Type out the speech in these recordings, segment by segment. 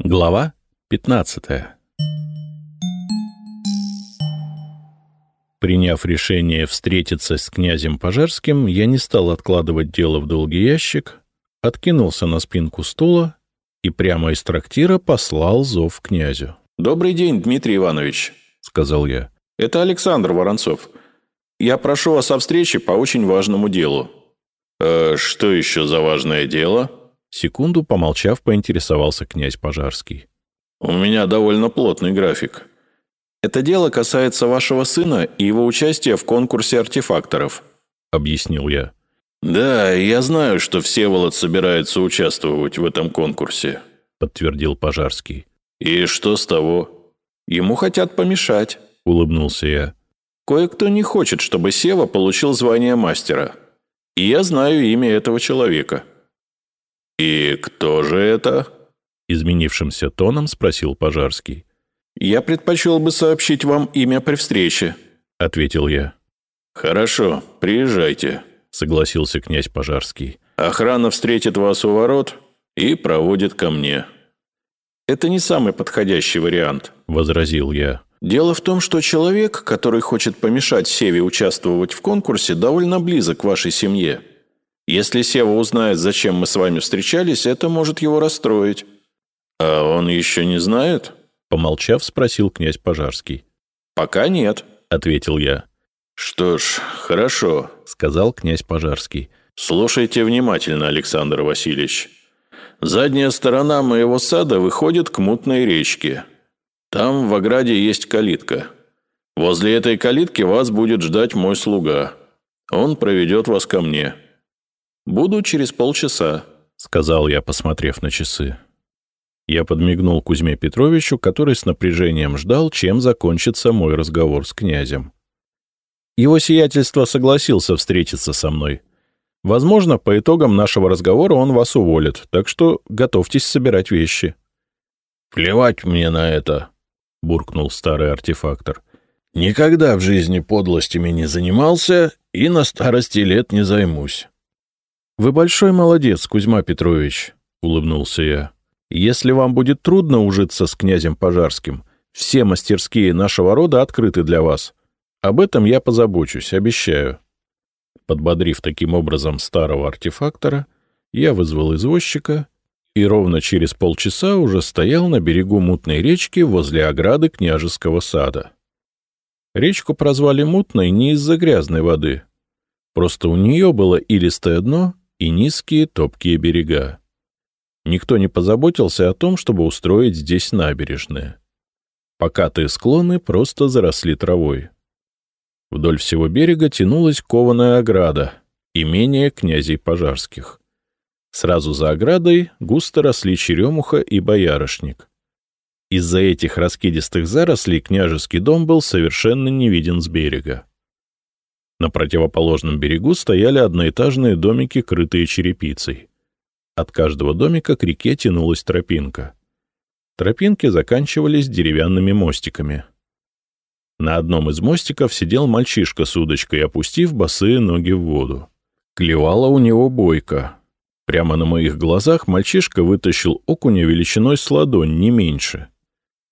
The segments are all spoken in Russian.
Глава 15 Приняв решение встретиться с князем Пожарским, я не стал откладывать дело в долгий ящик, откинулся на спинку стула и прямо из трактира послал зов князю. «Добрый день, Дмитрий Иванович», — сказал я. «Это Александр Воронцов. Я прошу вас о встрече по очень важному делу». «Э, «Что еще за важное дело?» Секунду помолчав, поинтересовался князь Пожарский. «У меня довольно плотный график. Это дело касается вашего сына и его участия в конкурсе артефакторов», — объяснил я. «Да, я знаю, что Всеволод собирается участвовать в этом конкурсе», — подтвердил Пожарский. «И что с того? Ему хотят помешать», — улыбнулся я. «Кое-кто не хочет, чтобы Сева получил звание мастера. И я знаю имя этого человека». «И кто же это?» — изменившимся тоном спросил Пожарский. «Я предпочел бы сообщить вам имя при встрече», — ответил я. «Хорошо, приезжайте», — согласился князь Пожарский. «Охрана встретит вас у ворот и проводит ко мне». «Это не самый подходящий вариант», — возразил я. «Дело в том, что человек, который хочет помешать Севе участвовать в конкурсе, довольно близок к вашей семье. Если Сева узнает, зачем мы с вами встречались, это может его расстроить». «А он еще не знает?» Помолчав, спросил князь Пожарский. «Пока нет», — ответил я. «Что ж, хорошо», — сказал князь Пожарский. «Слушайте внимательно, Александр Васильевич. Задняя сторона моего сада выходит к мутной речке. Там в ограде есть калитка. Возле этой калитки вас будет ждать мой слуга. Он проведет вас ко мне. «Буду через полчаса», — сказал я, посмотрев на часы. Я подмигнул Кузьме Петровичу, который с напряжением ждал, чем закончится мой разговор с князем. Его сиятельство согласился встретиться со мной. Возможно, по итогам нашего разговора он вас уволит, так что готовьтесь собирать вещи. «Плевать мне на это», — буркнул старый артефактор. «Никогда в жизни подлостями не занимался и на старости лет не займусь». «Вы большой молодец, Кузьма Петрович», — улыбнулся я. «Если вам будет трудно ужиться с князем Пожарским, все мастерские нашего рода открыты для вас. Об этом я позабочусь, обещаю». Подбодрив таким образом старого артефактора, я вызвал извозчика и ровно через полчаса уже стоял на берегу мутной речки возле ограды княжеского сада. Речку прозвали мутной не из-за грязной воды. Просто у нее было илистое дно и низкие топкие берега. Никто не позаботился о том, чтобы устроить здесь набережные. Покатые склоны просто заросли травой. Вдоль всего берега тянулась кованая ограда, имение князей пожарских. Сразу за оградой густо росли черемуха и боярышник. Из-за этих раскидистых зарослей княжеский дом был совершенно не виден с берега. На противоположном берегу стояли одноэтажные домики, крытые черепицей. От каждого домика к реке тянулась тропинка. Тропинки заканчивались деревянными мостиками. На одном из мостиков сидел мальчишка с удочкой, опустив босые ноги в воду. Клевала у него бойко. Прямо на моих глазах мальчишка вытащил окуня величиной с ладонь, не меньше.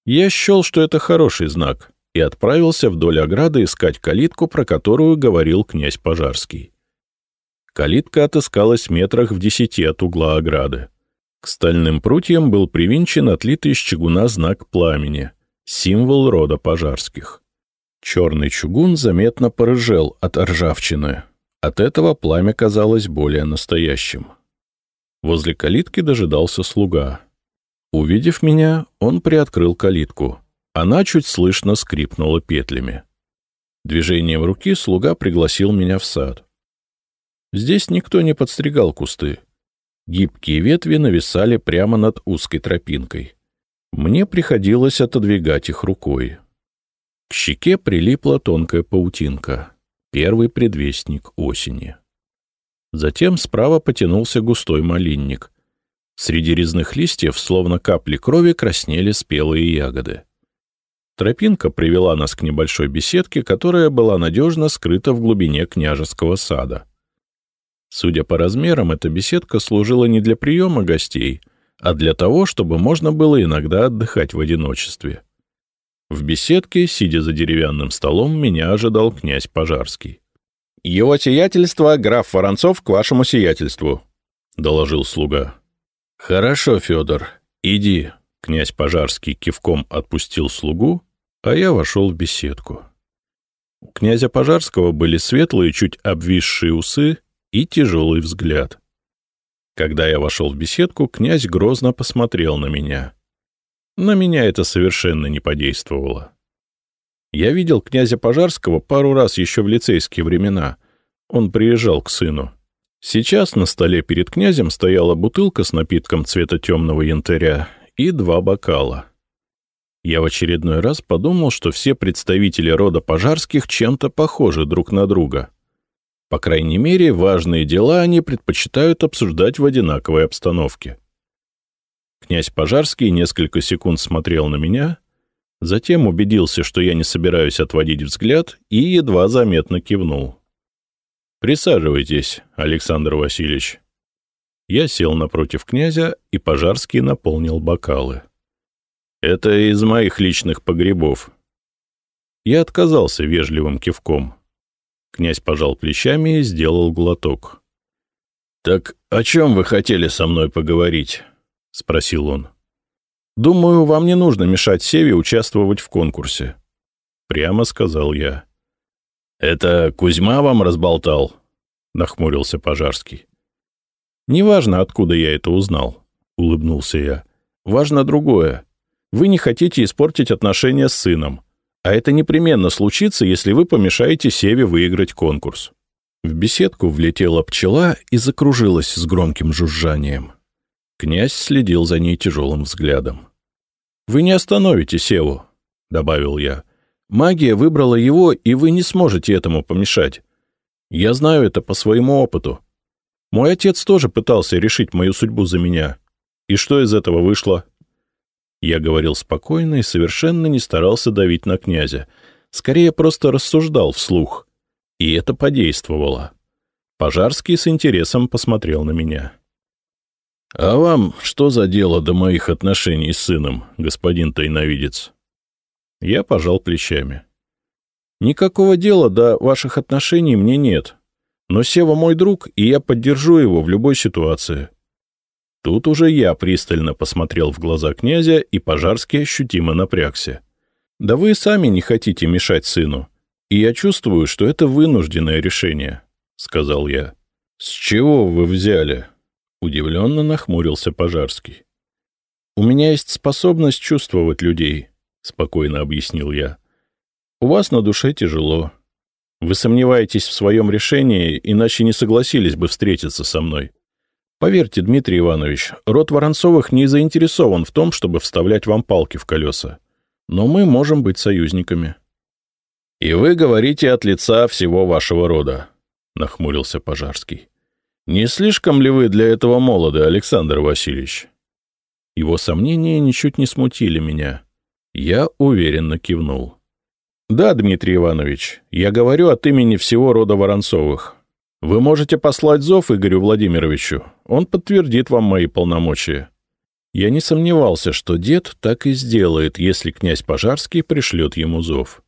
Я счел, что это хороший знак и отправился вдоль ограды искать калитку, про которую говорил князь Пожарский. Калитка отыскалась метрах в десяти от угла ограды. К стальным прутьям был привинчен отлитый из чугуна знак пламени, символ рода пожарских. Черный чугун заметно порыжел от ржавчины. От этого пламя казалось более настоящим. Возле калитки дожидался слуга. Увидев меня, он приоткрыл калитку. Она чуть слышно скрипнула петлями. Движением руки слуга пригласил меня в сад. Здесь никто не подстригал кусты. Гибкие ветви нависали прямо над узкой тропинкой. Мне приходилось отодвигать их рукой. К щеке прилипла тонкая паутинка, первый предвестник осени. Затем справа потянулся густой малинник. Среди резных листьев, словно капли крови, краснели спелые ягоды. Тропинка привела нас к небольшой беседке, которая была надежно скрыта в глубине княжеского сада. Судя по размерам, эта беседка служила не для приема гостей, а для того, чтобы можно было иногда отдыхать в одиночестве. В беседке, сидя за деревянным столом, меня ожидал князь Пожарский. «Его сиятельство, граф Воронцов, к вашему сиятельству», — доложил слуга. «Хорошо, Федор, иди», — князь Пожарский кивком отпустил слугу, а я вошел в беседку. У князя Пожарского были светлые, чуть обвисшие усы и тяжелый взгляд. Когда я вошел в беседку, князь грозно посмотрел на меня. На меня это совершенно не подействовало. Я видел князя Пожарского пару раз еще в лицейские времена. Он приезжал к сыну. Сейчас на столе перед князем стояла бутылка с напитком цвета темного янтаря и два бокала. Я в очередной раз подумал, что все представители рода пожарских чем-то похожи друг на друга. По крайней мере, важные дела они предпочитают обсуждать в одинаковой обстановке. Князь Пожарский несколько секунд смотрел на меня, затем убедился, что я не собираюсь отводить взгляд, и едва заметно кивнул. «Присаживайтесь, Александр Васильевич». Я сел напротив князя, и Пожарский наполнил бокалы. Это из моих личных погребов. Я отказался вежливым кивком. Князь пожал плечами и сделал глоток. «Так о чем вы хотели со мной поговорить?» — спросил он. «Думаю, вам не нужно мешать Севе участвовать в конкурсе», — прямо сказал я. «Это Кузьма вам разболтал?» — нахмурился Пожарский. «Неважно, откуда я это узнал», — улыбнулся я. «Важно другое. Вы не хотите испортить отношения с сыном. А это непременно случится, если вы помешаете Севе выиграть конкурс. В беседку влетела пчела и закружилась с громким жужжанием. Князь следил за ней тяжелым взглядом. «Вы не остановите Севу», — добавил я. «Магия выбрала его, и вы не сможете этому помешать. Я знаю это по своему опыту. Мой отец тоже пытался решить мою судьбу за меня. И что из этого вышло?» Я говорил спокойно и совершенно не старался давить на князя. Скорее, просто рассуждал вслух. И это подействовало. Пожарский с интересом посмотрел на меня. — А вам что за дело до моих отношений с сыном, господин тайновидец? Я пожал плечами. — Никакого дела до ваших отношений мне нет. Но Сева мой друг, и я поддержу его в любой ситуации. Тут уже я пристально посмотрел в глаза князя, и Пожарский ощутимо напрягся. «Да вы сами не хотите мешать сыну, и я чувствую, что это вынужденное решение», — сказал я. «С чего вы взяли?» — удивленно нахмурился Пожарский. «У меня есть способность чувствовать людей», — спокойно объяснил я. «У вас на душе тяжело. Вы сомневаетесь в своем решении, иначе не согласились бы встретиться со мной. Поверьте, Дмитрий Иванович, род Воронцовых не заинтересован в том, чтобы вставлять вам палки в колеса. Но мы можем быть союзниками. — И вы говорите от лица всего вашего рода, — нахмурился Пожарский. — Не слишком ли вы для этого молоды, Александр Васильевич? Его сомнения ничуть не смутили меня. Я уверенно кивнул. — Да, Дмитрий Иванович, я говорю от имени всего рода Воронцовых. Вы можете послать зов Игорю Владимировичу. Он подтвердит вам мои полномочия. Я не сомневался, что дед так и сделает, если князь Пожарский пришлет ему зов.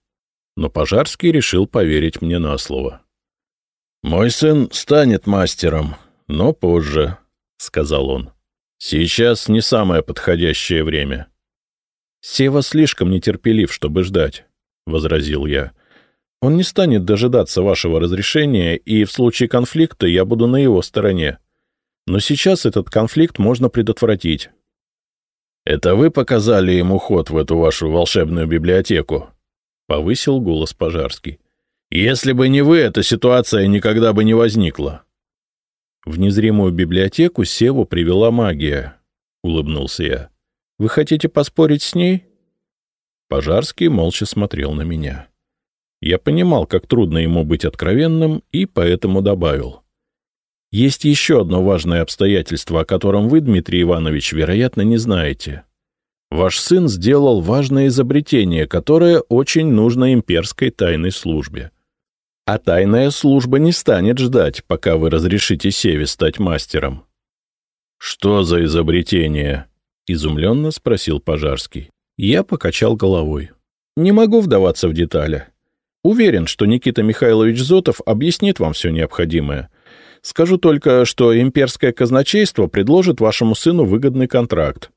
Но Пожарский решил поверить мне на слово. «Мой сын станет мастером, но позже», — сказал он. «Сейчас не самое подходящее время». «Сева слишком нетерпелив, чтобы ждать», — возразил я. Он не станет дожидаться вашего разрешения, и в случае конфликта я буду на его стороне. Но сейчас этот конфликт можно предотвратить. «Это вы показали ему ход в эту вашу волшебную библиотеку?» — повысил голос Пожарский. «Если бы не вы, эта ситуация никогда бы не возникла». «В незримую библиотеку Севу привела магия», — улыбнулся я. «Вы хотите поспорить с ней?» Пожарский молча смотрел на меня. Я понимал, как трудно ему быть откровенным, и поэтому добавил. Есть еще одно важное обстоятельство, о котором вы, Дмитрий Иванович, вероятно, не знаете. Ваш сын сделал важное изобретение, которое очень нужно имперской тайной службе. А тайная служба не станет ждать, пока вы разрешите Севе стать мастером. — Что за изобретение? — изумленно спросил Пожарский. Я покачал головой. «Не могу вдаваться в детали. Уверен, что Никита Михайлович Зотов объяснит вам все необходимое. Скажу только, что имперское казначейство предложит вашему сыну выгодный контракт.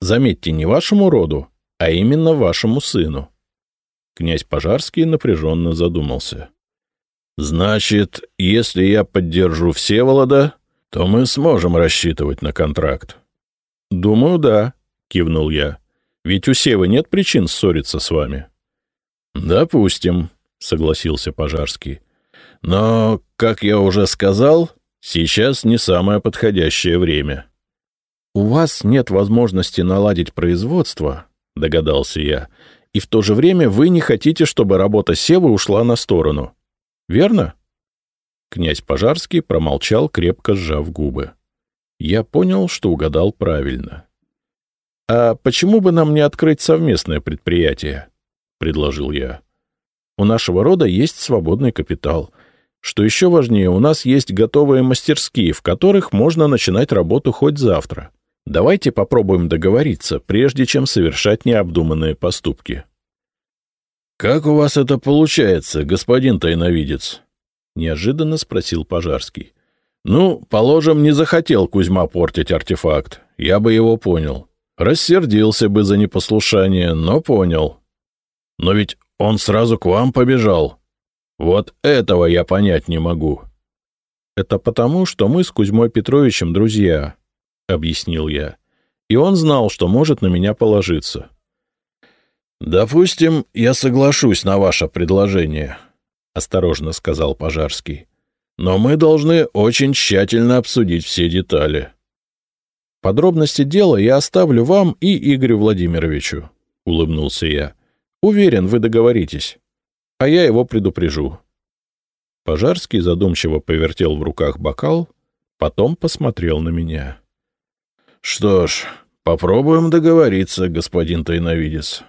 Заметьте, не вашему роду, а именно вашему сыну. Князь Пожарский напряженно задумался. «Значит, если я поддержу Всеволода, то мы сможем рассчитывать на контракт?» «Думаю, да», — кивнул я. «Ведь у Севы нет причин ссориться с вами». «Допустим», — согласился Пожарский. Но, как я уже сказал, сейчас не самое подходящее время. «У вас нет возможности наладить производство», — догадался я, «и в то же время вы не хотите, чтобы работа Севы ушла на сторону. Верно?» Князь Пожарский промолчал, крепко сжав губы. Я понял, что угадал правильно. «А почему бы нам не открыть совместное предприятие?» — предложил я. «У нашего рода есть свободный капитал. Что еще важнее, у нас есть готовые мастерские, в которых можно начинать работу хоть завтра. Давайте попробуем договориться, прежде чем совершать необдуманные поступки. «Как у вас это получается, господин тайновидец?» — неожиданно спросил Пожарский. «Ну, положим, не захотел Кузьма портить артефакт. Я бы его понял. Рассердился бы за непослушание, но понял. Но ведь он сразу к вам побежал. Вот этого я понять не могу. Это потому, что мы с Кузьмой Петровичем друзья, — объяснил я. И он знал, что может на меня положиться. «Допустим, я соглашусь на ваше предложение», — осторожно сказал Пожарский. «Но мы должны очень тщательно обсудить все детали». «Подробности дела я оставлю вам и Игорю Владимировичу», — улыбнулся я. «Уверен, вы договоритесь а я его предупрежу. Пожарский задумчиво повертел в руках бокал, потом посмотрел на меня. — Что ж, попробуем договориться, господин тайновидец.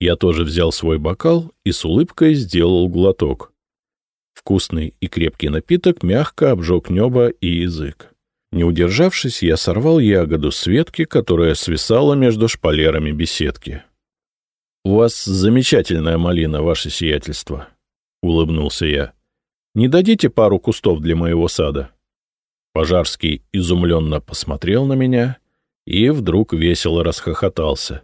Я тоже взял свой бокал и с улыбкой сделал глоток. Вкусный и крепкий напиток мягко обжег небо и язык. Не удержавшись, я сорвал ягоду с ветки, которая свисала между шпалерами беседки. «У вас замечательная малина, ваше сиятельство», — улыбнулся я. «Не дадите пару кустов для моего сада?» Пожарский изумленно посмотрел на меня и вдруг весело расхохотался.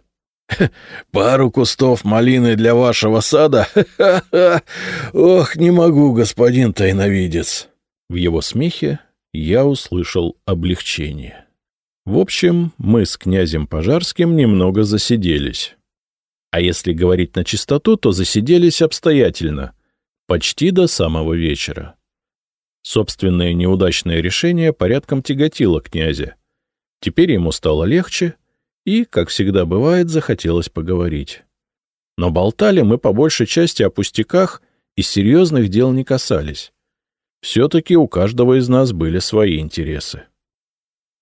«Пару кустов малины для вашего сада? Ох, не могу, господин тайновидец!» В его смехе я услышал облегчение. В общем, мы с князем Пожарским немного засиделись. А если говорить на чистоту, то засиделись обстоятельно, почти до самого вечера. Собственное неудачное решение порядком тяготило князя. Теперь ему стало легче, и, как всегда бывает, захотелось поговорить. Но болтали мы по большей части о пустяках и серьезных дел не касались. Все-таки у каждого из нас были свои интересы.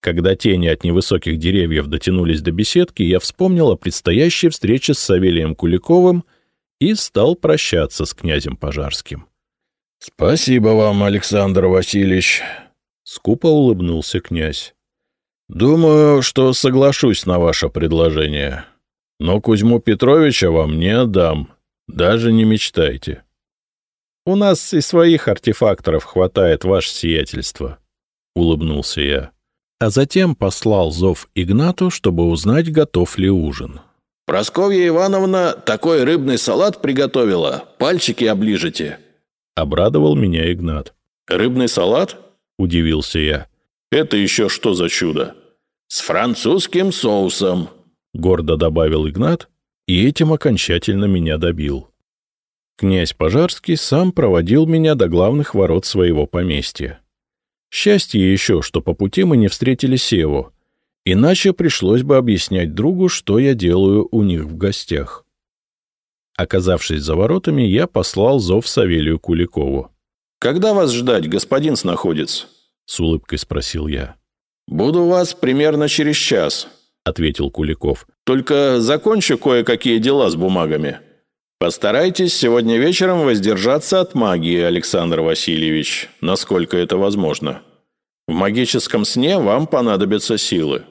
Когда тени от невысоких деревьев дотянулись до беседки, я вспомнил о предстоящей встрече с Савелием Куликовым и стал прощаться с князем Пожарским. — Спасибо вам, Александр Васильевич, — скупо улыбнулся князь. — Думаю, что соглашусь на ваше предложение. Но Кузьму Петровича вам не отдам. Даже не мечтайте. — У нас и своих артефакторов хватает, ваше сиятельство, — улыбнулся я а затем послал зов Игнату, чтобы узнать, готов ли ужин. «Просковья Ивановна такой рыбный салат приготовила, пальчики оближете», — обрадовал меня Игнат. «Рыбный салат?» — удивился я. «Это еще что за чудо?» «С французским соусом», — гордо добавил Игнат, и этим окончательно меня добил. Князь Пожарский сам проводил меня до главных ворот своего поместья. Счастье еще, что по пути мы не встретили Севу, иначе пришлось бы объяснять другу, что я делаю у них в гостях. Оказавшись за воротами, я послал зов Савелию Куликову. — Когда вас ждать, господин снаходец? — с улыбкой спросил я. — Буду вас примерно через час, — ответил Куликов. — Только закончу кое-какие дела с бумагами. Постарайтесь сегодня вечером воздержаться от магии, Александр Васильевич, насколько это возможно. В магическом сне вам понадобятся силы.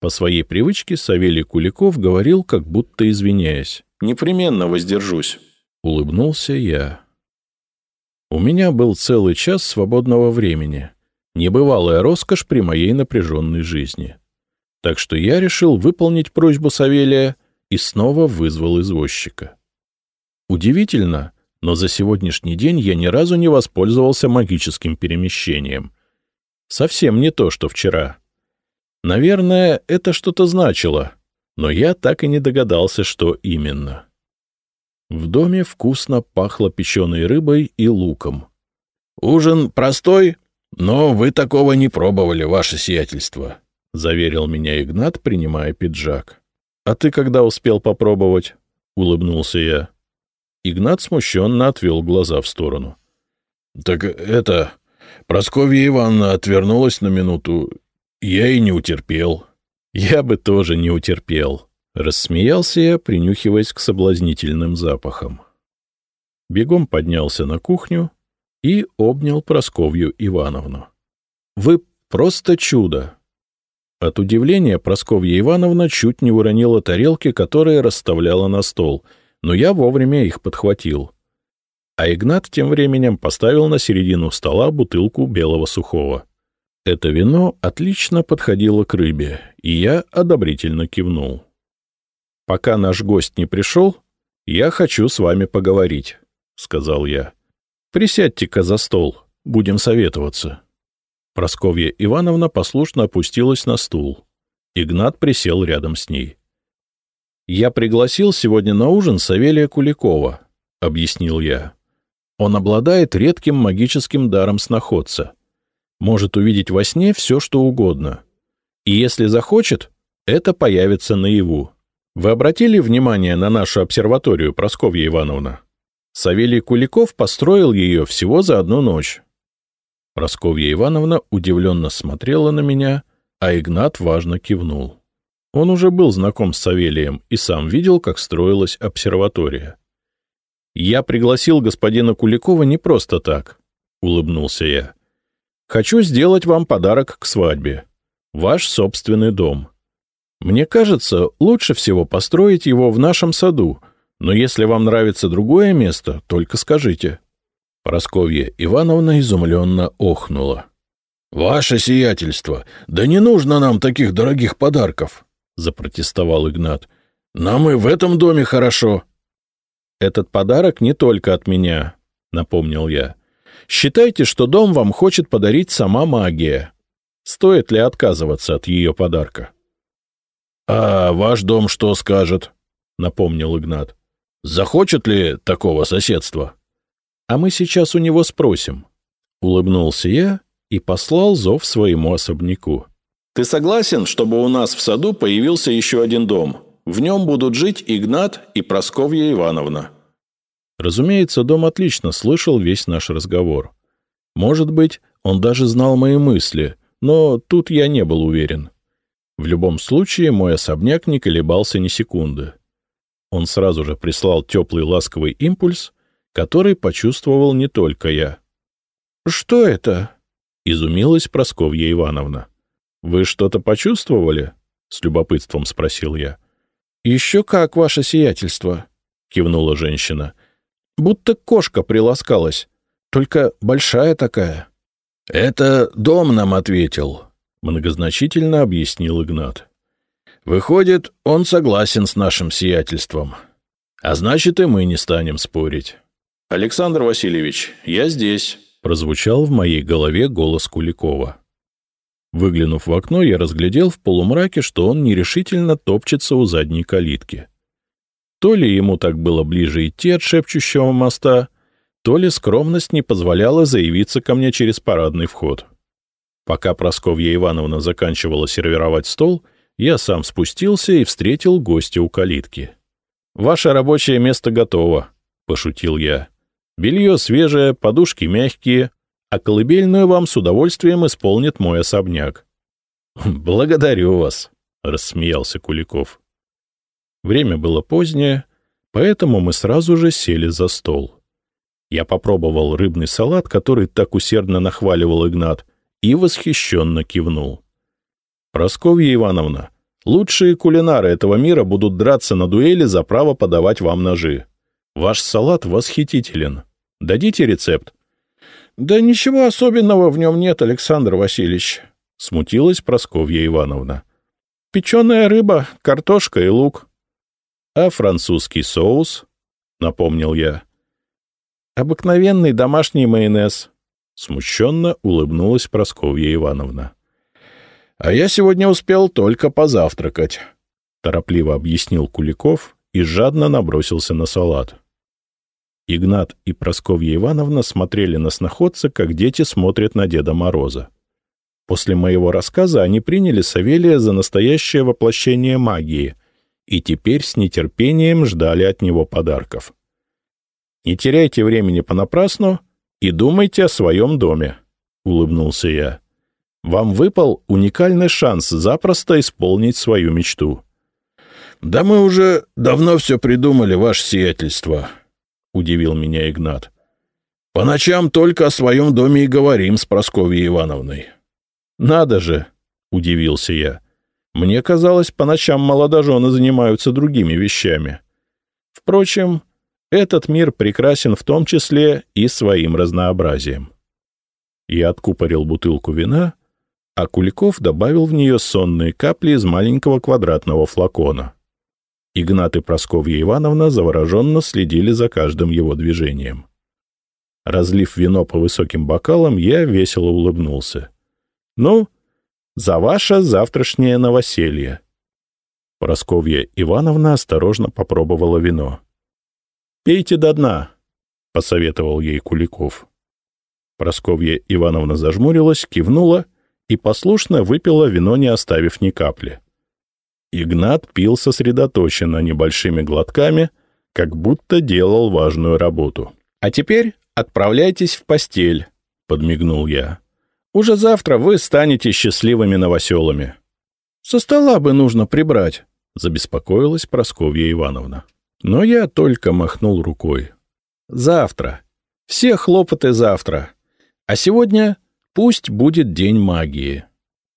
По своей привычке Савелий Куликов говорил, как будто извиняясь. «Непременно воздержусь». Улыбнулся я. У меня был целый час свободного времени. Небывалая роскошь при моей напряженной жизни. Так что я решил выполнить просьбу Савелия и снова вызвал извозчика. Удивительно, но за сегодняшний день я ни разу не воспользовался магическим перемещением. Совсем не то, что вчера. Наверное, это что-то значило, но я так и не догадался, что именно. В доме вкусно пахло печеной рыбой и луком. «Ужин простой, но вы такого не пробовали, ваше сиятельство», — заверил меня Игнат, принимая пиджак. «А ты когда успел попробовать?» — улыбнулся я. Игнат смущенно отвел глаза в сторону. — Так это... Просковья Ивановна отвернулась на минуту. Я и не утерпел. — Я бы тоже не утерпел. Рассмеялся я, принюхиваясь к соблазнительным запахам. Бегом поднялся на кухню и обнял Просковью Ивановну. — Вы просто чудо! От удивления Просковья Ивановна чуть не уронила тарелки, которые расставляла на стол, но я вовремя их подхватил. А Игнат тем временем поставил на середину стола бутылку белого сухого. Это вино отлично подходило к рыбе, и я одобрительно кивнул. «Пока наш гость не пришел, я хочу с вами поговорить», — сказал я. «Присядьте-ка за стол, будем советоваться». Просковья Ивановна послушно опустилась на стул. Игнат присел рядом с ней. «Я пригласил сегодня на ужин Савелия Куликова», — объяснил я. «Он обладает редким магическим даром сноходца. Может увидеть во сне все, что угодно. И если захочет, это появится наяву. Вы обратили внимание на нашу обсерваторию, Просковья Ивановна? Савелий Куликов построил ее всего за одну ночь. Просковья Ивановна удивленно смотрела на меня, а Игнат важно кивнул. Он уже был знаком с Савелием и сам видел, как строилась обсерватория. «Я пригласил господина Куликова не просто так», — улыбнулся я. «Хочу сделать вам подарок к свадьбе. Ваш собственный дом. Мне кажется, лучше всего построить его в нашем саду, но если вам нравится другое место, только скажите». Просковья Ивановна изумленно охнула. — Ваше сиятельство, да не нужно нам таких дорогих подарков, — запротестовал Игнат. — Нам и в этом доме хорошо. — Этот подарок не только от меня, — напомнил я. — Считайте, что дом вам хочет подарить сама магия. Стоит ли отказываться от ее подарка? — А ваш дом что скажет? — напомнил Игнат. — Захочет ли такого соседства? — А мы сейчас у него спросим. Улыбнулся я и послал зов своему особняку. — Ты согласен, чтобы у нас в саду появился еще один дом? В нем будут жить Игнат и Просковья Ивановна. Разумеется, дом отлично слышал весь наш разговор. Может быть, он даже знал мои мысли, но тут я не был уверен. В любом случае, мой особняк не колебался ни секунды. Он сразу же прислал теплый ласковый импульс, который почувствовал не только я. — Что это? — изумилась Просковья Ивановна. — Вы что-то почувствовали? — с любопытством спросил я. — Еще как, ваше сиятельство, — кивнула женщина. — Будто кошка приласкалась, только большая такая. — Это дом нам ответил, Многозначительно объяснил Игнат. Выходит, он согласен с нашим сиятельством. А значит, и мы не станем спорить. «Александр Васильевич, я здесь», — прозвучал в моей голове голос Куликова. Выглянув в окно, я разглядел в полумраке, что он нерешительно топчется у задней калитки. То ли ему так было ближе идти от шепчущего моста, то ли скромность не позволяла заявиться ко мне через парадный вход. Пока Просковья Ивановна заканчивала сервировать стол, я сам спустился и встретил гостя у калитки. «Ваше рабочее место готово», — пошутил я. «Белье свежее, подушки мягкие, а колыбельную вам с удовольствием исполнит мой особняк». «Благодарю вас», — рассмеялся Куликов. Время было позднее, поэтому мы сразу же сели за стол. Я попробовал рыбный салат, который так усердно нахваливал Игнат, и восхищенно кивнул. «Просковья Ивановна, Лучшие кулинары этого мира будут драться на дуэли за право подавать вам ножи. Ваш салат восхитителен. Дадите рецепт?» «Да ничего особенного в нем нет, Александр Васильевич», — смутилась Просковья Ивановна. «Печеная рыба, картошка и лук». «А французский соус?» — напомнил я. «Обыкновенный домашний майонез», — смущенно улыбнулась Просковья Ивановна. «А я сегодня успел только позавтракать», — торопливо объяснил Куликов и жадно набросился на салат. Игнат и Просковья Ивановна смотрели на сноходца, как дети смотрят на Деда Мороза. После моего рассказа они приняли Савелия за настоящее воплощение магии и теперь с нетерпением ждали от него подарков. «Не теряйте времени понапрасну и думайте о своем доме», — улыбнулся я. Вам выпал уникальный шанс запросто исполнить свою мечту. — Да мы уже давно все придумали, ваше сиятельство, — удивил меня Игнат. — По ночам только о своем доме и говорим с Прасковьей Ивановной. — Надо же, — удивился я. Мне казалось, по ночам молодожены занимаются другими вещами. Впрочем, этот мир прекрасен в том числе и своим разнообразием. Я откупорил бутылку вина — а Куликов добавил в нее сонные капли из маленького квадратного флакона. Игнат и Просковья Ивановна завороженно следили за каждым его движением. Разлив вино по высоким бокалам, я весело улыбнулся. «Ну, за ваше завтрашнее новоселье!» Просковья Ивановна осторожно попробовала вино. «Пейте до дна», — посоветовал ей Куликов. Просковья Ивановна зажмурилась, кивнула и послушно выпила вино, не оставив ни капли. Игнат пил сосредоточенно небольшими глотками, как будто делал важную работу. «А теперь отправляйтесь в постель», — подмигнул я. «Уже завтра вы станете счастливыми новоселами». «Со стола бы нужно прибрать», — забеспокоилась Просковья Ивановна. Но я только махнул рукой. «Завтра. Все хлопоты завтра. А сегодня Пусть будет день магии.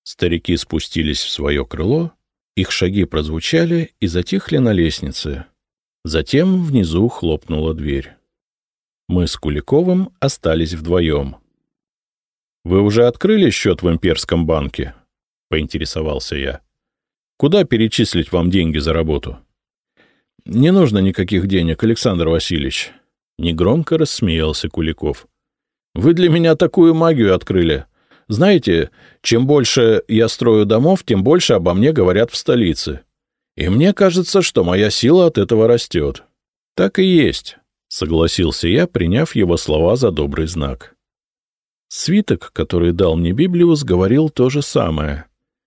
Старики спустились в свое крыло, их шаги прозвучали и затихли на лестнице. Затем внизу хлопнула дверь. Мы с Куликовым остались вдвоем. — Вы уже открыли счет в имперском банке? — поинтересовался я. — Куда перечислить вам деньги за работу? — Не нужно никаких денег, Александр Васильевич. Негромко рассмеялся Куликов. — вы для меня такую магию открыли. Знаете, чем больше я строю домов, тем больше обо мне говорят в столице. И мне кажется, что моя сила от этого растет. Так и есть, — согласился я, приняв его слова за добрый знак. Свиток, который дал мне Библиус, говорил то же самое.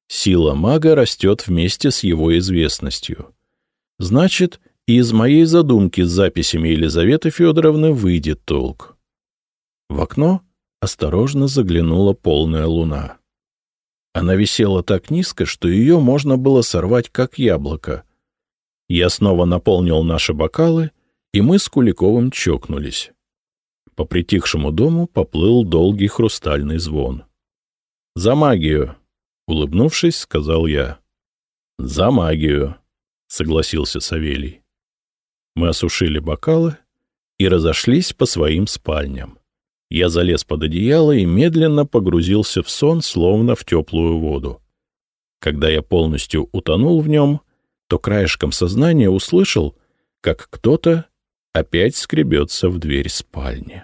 Сила мага растет вместе с его известностью. Значит, и из моей задумки с записями Елизаветы Федоровны выйдет толк. В окно осторожно заглянула полная луна. Она висела так низко, что ее можно было сорвать, как яблоко. Я снова наполнил наши бокалы, и мы с Куликовым чокнулись. По притихшему дому поплыл долгий хрустальный звон. «За магию!» — улыбнувшись, сказал я. «За магию!» — согласился Савелий. Мы осушили бокалы и разошлись по своим спальням. Я залез под одеяло и медленно погрузился в сон, словно в теплую воду. Когда я полностью утонул в нем, то краешком сознания услышал, как кто-то опять скребется в дверь спальни.